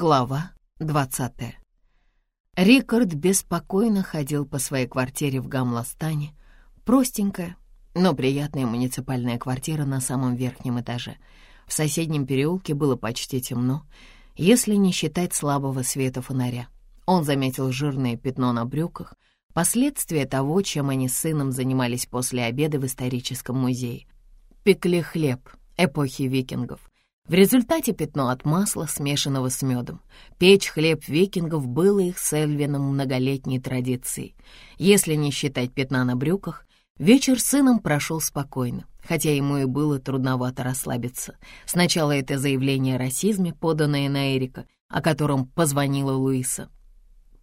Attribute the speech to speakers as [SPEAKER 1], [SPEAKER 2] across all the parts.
[SPEAKER 1] Глава 20 Рикард беспокойно ходил по своей квартире в Гамластане. Простенькая, но приятная муниципальная квартира на самом верхнем этаже. В соседнем переулке было почти темно, если не считать слабого света фонаря. Он заметил жирное пятно на брюках, последствия того, чем они с сыном занимались после обеда в историческом музее. Пекли хлеб эпохи викингов. В результате пятно от масла, смешанного с медом. Печь хлеб викингов было их с Эльвином многолетней традицией. Если не считать пятна на брюках, вечер с сыном прошел спокойно, хотя ему и было трудновато расслабиться. Сначала это заявление о расизме, поданное на Эрика, о котором позвонила Луиса.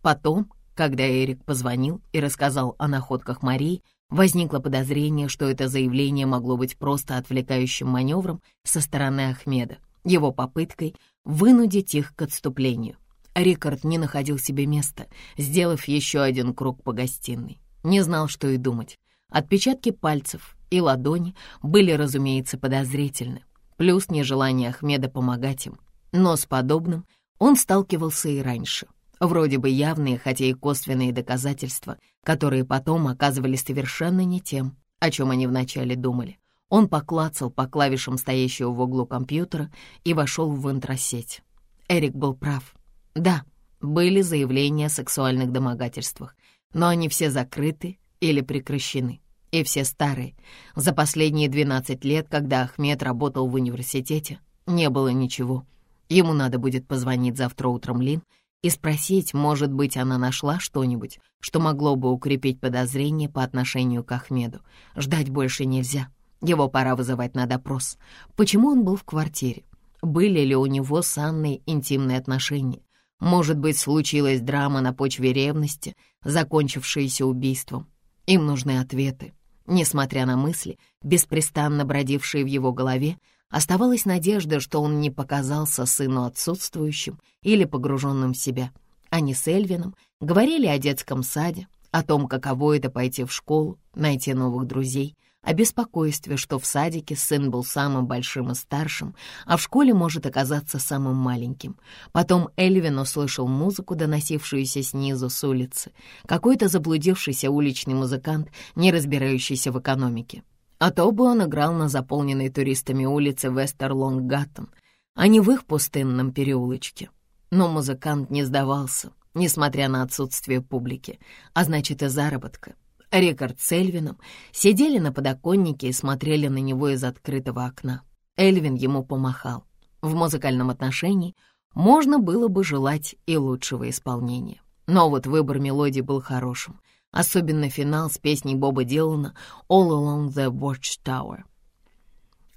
[SPEAKER 1] Потом, когда Эрик позвонил и рассказал о находках Марии, Возникло подозрение, что это заявление могло быть просто отвлекающим маневром со стороны Ахмеда, его попыткой вынудить их к отступлению. Рикард не находил себе места, сделав еще один круг по гостиной. Не знал, что и думать. Отпечатки пальцев и ладони были, разумеется, подозрительны, плюс нежелание Ахмеда помогать им. Но с подобным он сталкивался и раньше. Вроде бы явные, хотя и косвенные доказательства, которые потом оказывались совершенно не тем, о чем они вначале думали. Он поклацал по клавишам стоящего в углу компьютера и вошел в интросеть. Эрик был прав. Да, были заявления о сексуальных домогательствах, но они все закрыты или прекращены. И все старые. За последние 12 лет, когда Ахмед работал в университете, не было ничего. Ему надо будет позвонить завтра утром Лин и спросить, может быть, она нашла что-нибудь, что могло бы укрепить подозрение по отношению к Ахмеду. Ждать больше нельзя. Его пора вызывать на допрос. Почему он был в квартире? Были ли у него с Анной интимные отношения? Может быть, случилась драма на почве ревности, закончившаяся убийством? Им нужны ответы. Несмотря на мысли, беспрестанно бродившие в его голове, Оставалась надежда, что он не показался сыну отсутствующим или погруженным в себя. Они с Эльвином говорили о детском саде, о том, каково это пойти в школу, найти новых друзей, о беспокойстве, что в садике сын был самым большим и старшим, а в школе может оказаться самым маленьким. Потом Эльвин услышал музыку, доносившуюся снизу с улицы. Какой-то заблудившийся уличный музыкант, не разбирающийся в экономике. А то бы он играл на заполненной туристами улице Вестерлонггатан, а не в их пустынном переулочке. Но музыкант не сдавался, несмотря на отсутствие публики, а значит и заработка. Рикард с Эльвином сидели на подоконнике и смотрели на него из открытого окна. Эльвин ему помахал. В музыкальном отношении можно было бы желать и лучшего исполнения. Но вот выбор мелодии был хорошим — особенно финал с песней Боба Дилана «All Along the Watchtower».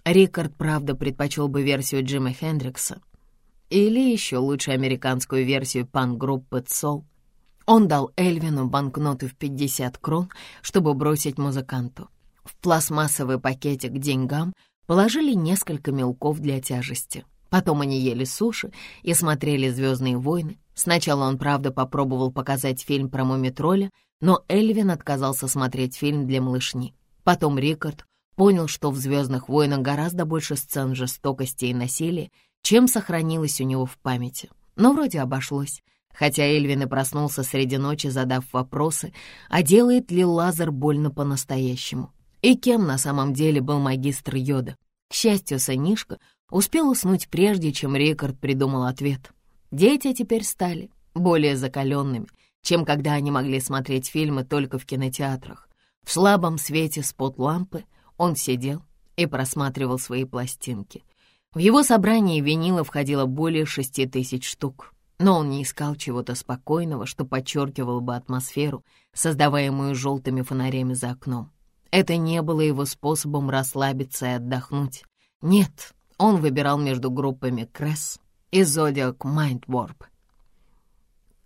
[SPEAKER 1] Рикард, правда, предпочел бы версию Джима Хендрикса или еще лучше американскую версию панк-группы «Цол». Он дал Эльвину банкноты в 50 крон, чтобы бросить музыканту. В пластмассовый пакетик к деньгам положили несколько мелков для тяжести. Потом они ели суши и смотрели «Звездные войны». Сначала он, правда, попробовал показать фильм про мумитроля, но Эльвин отказался смотреть фильм для малышни. Потом Рикард понял, что в «Звездных войнах» гораздо больше сцен жестокости и насилия, чем сохранилось у него в памяти. Но вроде обошлось. Хотя Эльвин и проснулся среди ночи, задав вопросы, а делает ли лазер больно по-настоящему? И кем на самом деле был магистр Йода? К счастью, сынишка успел уснуть прежде, чем Рикард придумал ответ. Дети теперь стали более закаленными, чем когда они могли смотреть фильмы только в кинотеатрах. В слабом свете спот-лампы он сидел и просматривал свои пластинки. В его собрании винила входило более шести тысяч штук, но он не искал чего-то спокойного, что подчеркивало бы атмосферу, создаваемую желтыми фонарями за окном. Это не было его способом расслабиться и отдохнуть. Нет, он выбирал между группами Crass и Zodiac Mindwarp.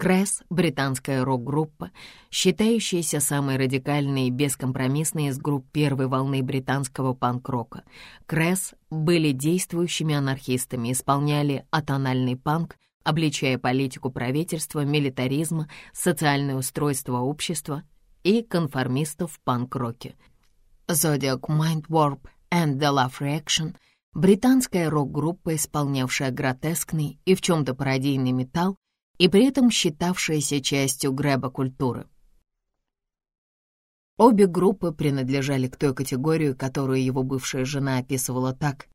[SPEAKER 1] Crass — британская рок-группа, считающаяся самой радикальной и бескомпромиссной из групп первой волны британского панк-рока. Crass были действующими анархистами, исполняли атональный панк, обличая политику правительства, милитаризма, социальное устройство общества и конформистов в панк-роке. Zodiac Mind Warp and The Love Reaction британская рок-группа, исполнявшая гротескный и в чем-то пародийный металл, и при этом считавшаяся частью грэба-культуры. Обе группы принадлежали к той категории, которую его бывшая жена описывала так.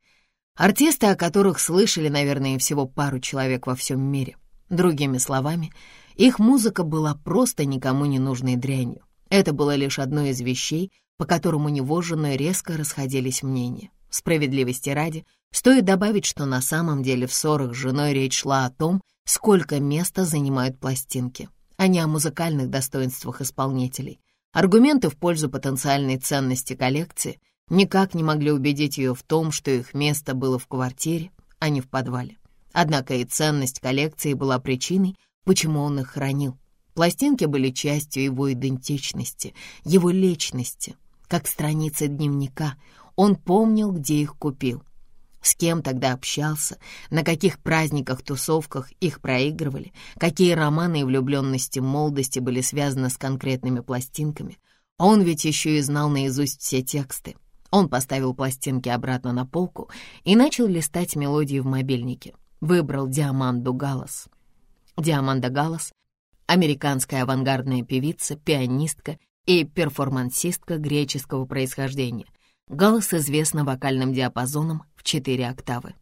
[SPEAKER 1] Артисты, о которых слышали, наверное, всего пару человек во всем мире. Другими словами, их музыка была просто никому не нужной дрянью. Это было лишь одной из вещей, по которым у него жены резко расходились мнения. Справедливости ради, стоит добавить, что на самом деле в ссорах с женой речь шла о том, сколько места занимают пластинки, а не о музыкальных достоинствах исполнителей. Аргументы в пользу потенциальной ценности коллекции никак не могли убедить ее в том, что их место было в квартире, а не в подвале. Однако и ценность коллекции была причиной, почему он их хранил. Пластинки были частью его идентичности, его личности, как страницы дневника. Он помнил, где их купил, с кем тогда общался, на каких праздниках, тусовках их проигрывали, какие романы и влюбленности молодости были связаны с конкретными пластинками. Он ведь еще и знал наизусть все тексты. Он поставил пластинки обратно на полку и начал листать мелодии в мобильнике. Выбрал Диаманду Галас. Диаманда Галас — американская авангардная певица, пианистка и перформансистка греческого происхождения. Галас известна вокальным диапазоном в четыре октавы.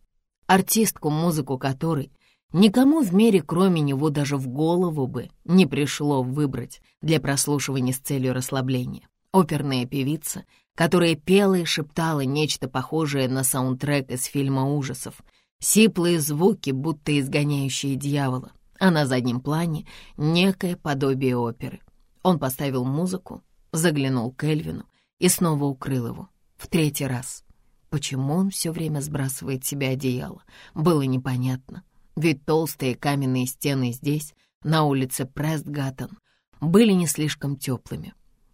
[SPEAKER 1] Артистку, музыку которой никому в мире, кроме него, даже в голову бы не пришло выбрать для прослушивания с целью расслабления. Оперная певица, которая пела и шептала нечто похожее на саундтрек из фильма ужасов, сиплые звуки, будто изгоняющие дьявола, а на заднем плане некое подобие оперы. Он поставил музыку, заглянул к Эльвину и снова укрыл его. В третий раз. Почему он все время сбрасывает себе одеяло, было непонятно. Ведь толстые каменные стены здесь, на улице Престгаттон, были не слишком теплыми.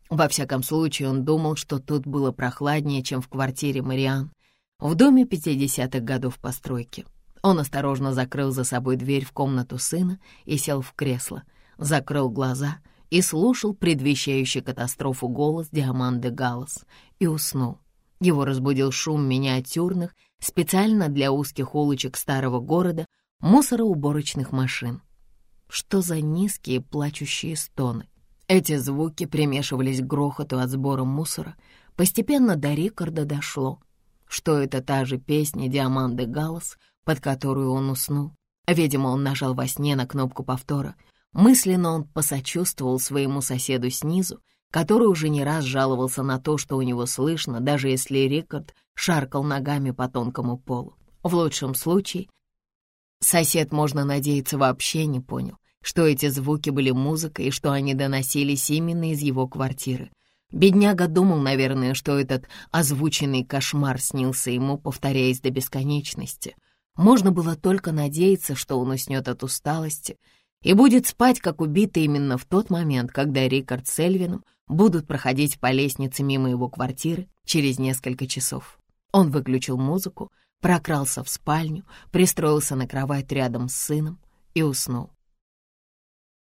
[SPEAKER 1] Во всяком случае, он думал, что тут было прохладнее, чем в квартире Мариан, в доме 50-х годов постройки. Он осторожно закрыл за собой дверь в комнату сына и сел в кресло, закрыл глаза и слушал предвещающий катастрофу голос Диаманды Галлас и уснул. Его разбудил шум миниатюрных, специально для узких улочек старого города, мусороуборочных машин. Что за низкие плачущие стоны? Эти звуки примешивались к грохоту от сбора мусора. Постепенно до Рикарда дошло, что это та же песня Диаманды Галлас, под которую он уснул. Видимо, он нажал во сне на кнопку повтора. Мысленно он посочувствовал своему соседу снизу, который уже не раз жаловался на то, что у него слышно, даже если Рикард шаркал ногами по тонкому полу. В лучшем случае сосед, можно надеяться, вообще не понял, что эти звуки были музыкой и что они доносились именно из его квартиры. Бедняга думал, наверное, что этот озвученный кошмар снился ему, повторяясь до бесконечности. Можно было только надеяться, что он уснет от усталости и будет спать, как убитый именно в тот момент, когда Рикард с Эльвином будут проходить по лестнице мимо его квартиры через несколько часов. Он выключил музыку, прокрался в спальню, пристроился на кровать рядом с сыном и уснул.